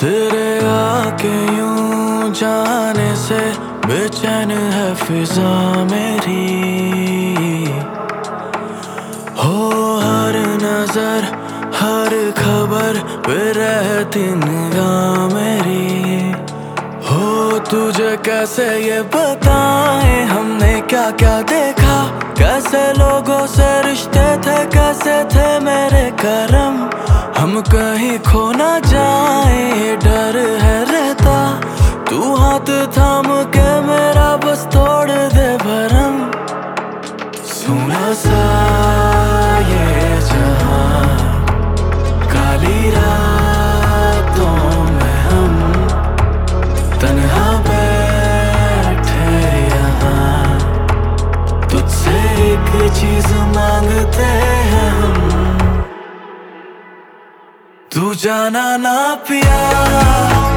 तेरे आके यूँ जाने से बेचैन है फिजा मेरी। हो हर नज़र, हर खबर पे रहती निगाह मेरी। हो तुझे कैसे ये बताए, हमने क्या क्या देखा? कैसे लोगों से रिश्ते थे, कैसे थे मेरे करम? हम कहीं खो ना जाए डर है रहता। तू हाथ थाम के तू जाना ना पिया।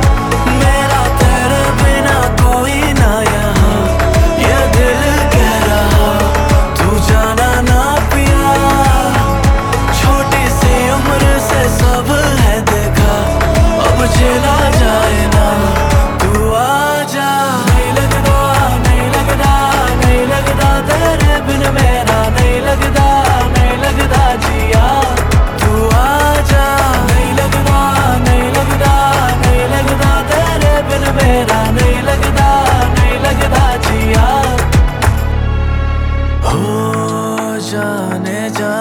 हो जाने जा,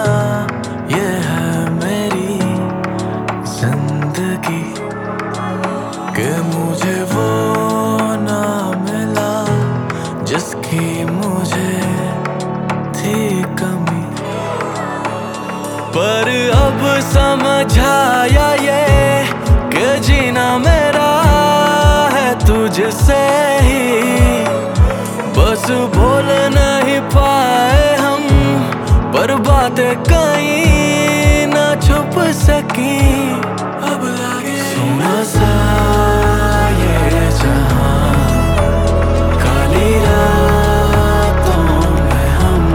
ये है मेरी ज़िंदगी। कि मुझे वो ना मिला, जिसकी मुझे थी कमी। पर अब समझाया ये, कि जीना मेरा है तुझसे ही। बस बोल नहीं हम पर बातें कहीं ना छुप सकी। अब लगे। सुना सा ये जहाँ काली रातों में हम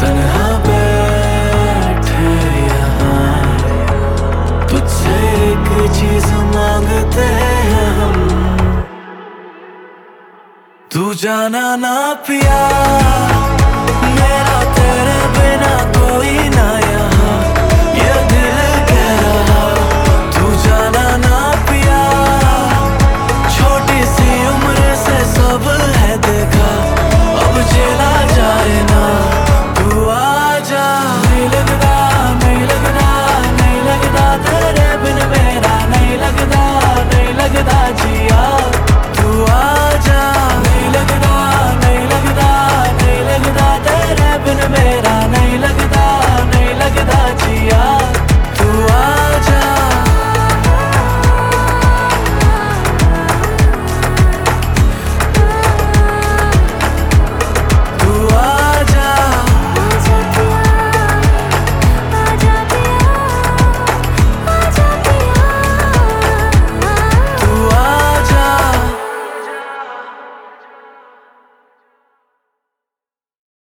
तन्हा बैठे यहाँ। तुझसे एक चीज़ मांगते हैं हम। तू जाना ना पिया।